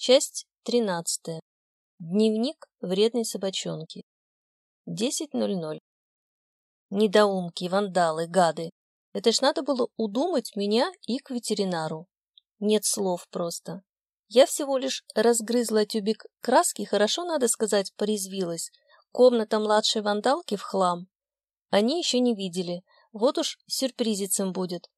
Часть тринадцатая. Дневник вредной собачонки. 10.00. Недоумки, вандалы, гады. Это ж надо было удумать меня и к ветеринару. Нет слов просто. Я всего лишь разгрызла тюбик краски, хорошо, надо сказать, порезвилась. Комната младшей вандалки в хлам. Они еще не видели. Вот уж сюрпризец будет.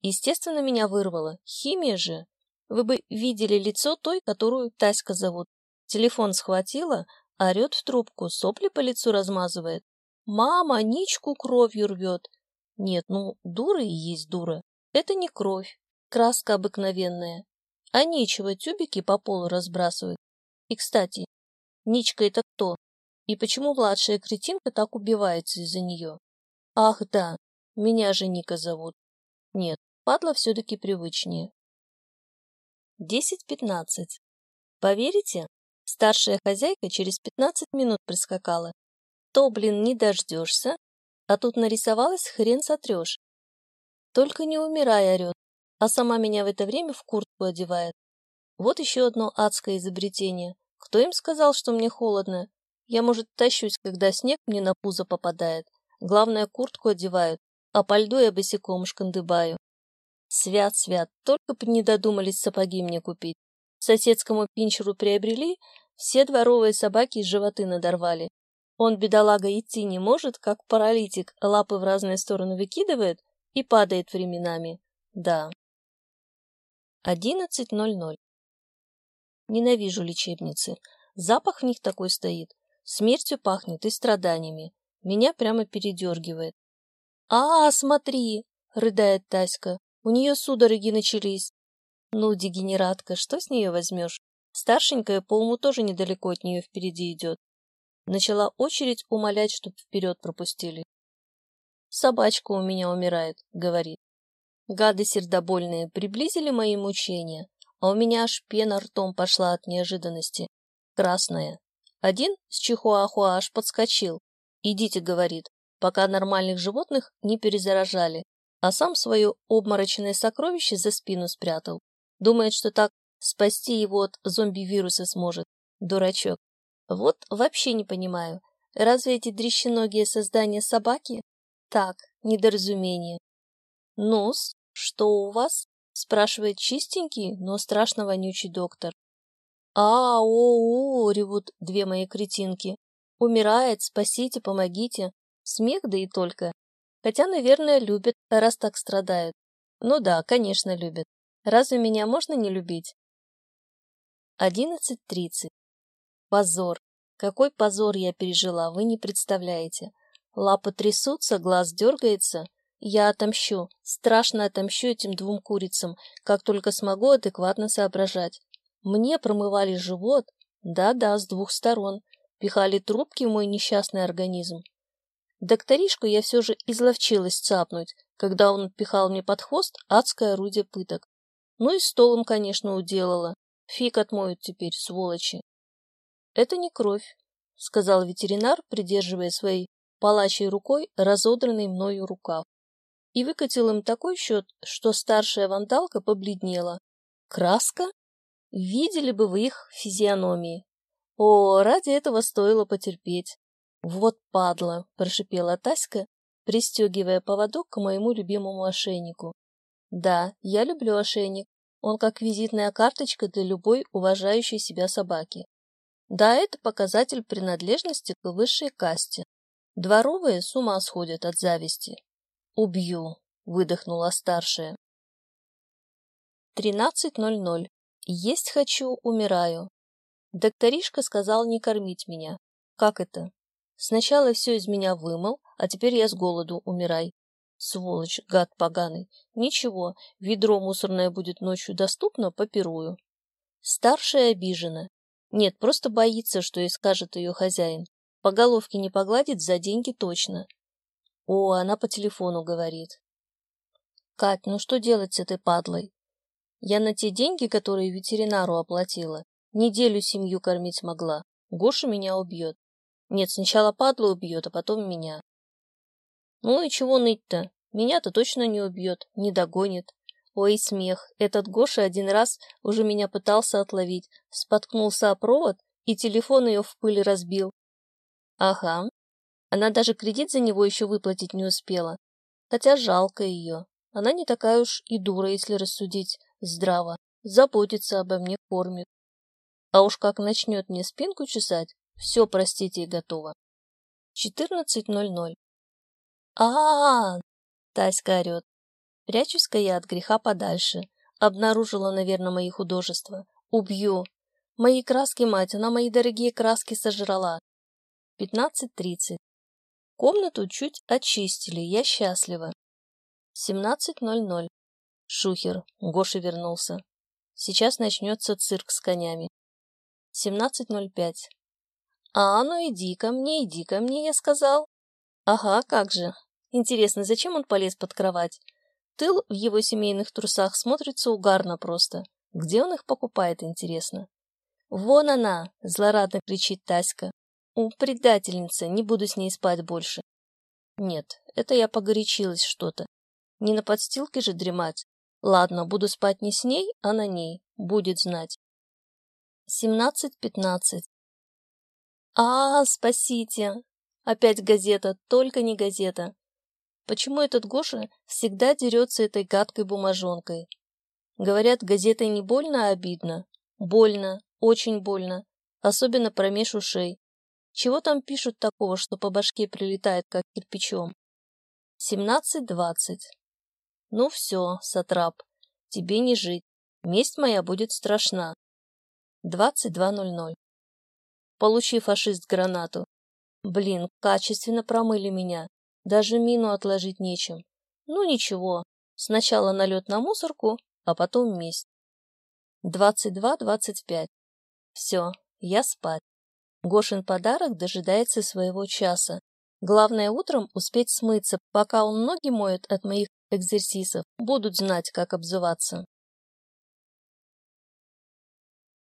Естественно, меня вырвало. Химия же. Вы бы видели лицо той, которую Таська зовут. Телефон схватила, орет в трубку, сопли по лицу размазывает. Мама, Ничку кровью рвет. Нет, ну, дура и есть дура. Это не кровь, краска обыкновенная. А нечего тюбики по полу разбрасывать. И, кстати, Ничка это кто? И почему младшая кретинка так убивается из-за нее? Ах, да, меня же Ника зовут. Нет, падла все-таки привычнее. Десять-пятнадцать. Поверите, старшая хозяйка через пятнадцать минут прискакала. То, блин, не дождешься, а тут нарисовалась, хрен сотрешь. Только не умирай, орет, а сама меня в это время в куртку одевает. Вот еще одно адское изобретение. Кто им сказал, что мне холодно? Я, может, тащусь, когда снег мне на пузо попадает. Главное, куртку одевают, а по льду я босиком шкандыбаю. Свят, свят, только бы не додумались сапоги мне купить. Соседскому пинчеру приобрели, все дворовые собаки животы надорвали. Он, бедолага, идти не может, как паралитик, лапы в разные стороны выкидывает и падает временами. Да. 11.00. Ненавижу лечебницы. Запах в них такой стоит. Смертью пахнет и страданиями. Меня прямо передергивает. «А, смотри!» — рыдает Таська. У нее судороги начались. Ну, дегенератка, что с нее возьмешь? Старшенькая, по уму, тоже недалеко от нее впереди идет. Начала очередь умолять, чтоб вперед пропустили. «Собачка у меня умирает», — говорит. Гады сердобольные приблизили мои мучения, а у меня аж пена ртом пошла от неожиданности. Красная. Один с чихуахуа аж подскочил. «Идите», — говорит, пока нормальных животных не перезаражали а сам свое обморочное сокровище за спину спрятал. Думает, что так спасти его от зомби-вируса сможет. Дурачок. Вот вообще не понимаю. Разве эти дрещеногие создания собаки? Так, недоразумение. Нос, что у вас? Спрашивает чистенький, но страшно вонючий доктор. А, о, о, ревут две мои кретинки. Умирает, спасите, помогите. Смех да и только. Хотя, наверное, любят, раз так страдают. Ну да, конечно, любят. Разве меня можно не любить? 11.30. Позор. Какой позор я пережила, вы не представляете. Лапы трясутся, глаз дергается. Я отомщу, страшно отомщу этим двум курицам, как только смогу адекватно соображать. Мне промывали живот, да-да, с двух сторон, пихали трубки в мой несчастный организм. Докторишку я все же изловчилась цапнуть, когда он пихал мне под хвост адское орудие пыток. Ну и столом, конечно, уделала. Фиг отмоют теперь, сволочи. Это не кровь, сказал ветеринар, придерживая своей палачей рукой разодранный мною рукав. И выкатил им такой счет, что старшая вандалка побледнела. Краска? Видели бы вы их физиономии. О, ради этого стоило потерпеть. «Вот падла!» — прошипела Таська, пристегивая поводок к моему любимому ошейнику. «Да, я люблю ошейник. Он как визитная карточка для любой уважающей себя собаки. Да, это показатель принадлежности к высшей касте. Дворовые с ума сходят от зависти. «Убью!» — выдохнула старшая. 13.00. Есть хочу, умираю. Докторишка сказал не кормить меня. Как это? Сначала все из меня вымыл, а теперь я с голоду умирай. Сволочь, гад поганый. Ничего, ведро мусорное будет ночью доступно, попирую. Старшая обижена. Нет, просто боится, что ей скажет ее хозяин. По головке не погладит, за деньги точно. О, она по телефону говорит. Кать, ну что делать с этой падлой? Я на те деньги, которые ветеринару оплатила, неделю семью кормить могла. Гоша меня убьет. Нет, сначала падлу убьет, а потом меня. Ну и чего ныть-то? Меня-то точно не убьет, не догонит. Ой, смех. Этот Гоша один раз уже меня пытался отловить, споткнулся о провод и телефон ее в пыль разбил. Ага. Она даже кредит за него еще выплатить не успела. Хотя жалко ее. Она не такая уж и дура, если рассудить здраво. Заботится обо мне, кормит. А уж как начнет мне спинку чесать, все, простите, готово. 14.00. а а, -а Таська орет. Прячусь-ка я от греха подальше. Обнаружила, наверное, мои художества. Убью. Мои краски, мать, она мои дорогие краски сожрала. 15.30. Комнату чуть очистили, я счастлива. 17.00. Шухер, Гоша вернулся. Сейчас начнется цирк с конями. 17.05. А, ну иди ко мне, иди ко мне, я сказал. Ага, как же. Интересно, зачем он полез под кровать? Тыл в его семейных трусах смотрится угарно просто. Где он их покупает, интересно? «Вон она!» — злорадно кричит Таська. «У, предательница, не буду с ней спать больше». Нет, это я погорячилась что-то. Не на подстилке же дремать. Ладно, буду спать не с ней, а на ней. Будет знать. Семнадцать пятнадцать. А, спасите! Опять газета, только не газета. Почему этот Гоша всегда дерется этой гадкой бумажонкой? Говорят, газетой не больно, а обидно. Больно, очень больно. Особенно промеж ушей. Чего там пишут такого, что по башке прилетает, как кирпичом? Семнадцать двадцать. Ну все, Сатрап, тебе не жить. Месть моя будет страшна. Двадцать два ноль ноль. Получи, фашист, гранату. Блин, качественно промыли меня. Даже мину отложить нечем. Ну ничего, сначала налет на мусорку, а потом месть. Двадцать два двадцать пять. Все, я спать. Гошин подарок дожидается своего часа. Главное утром успеть смыться, пока он ноги моет от моих экзерсисов, будут знать, как обзываться.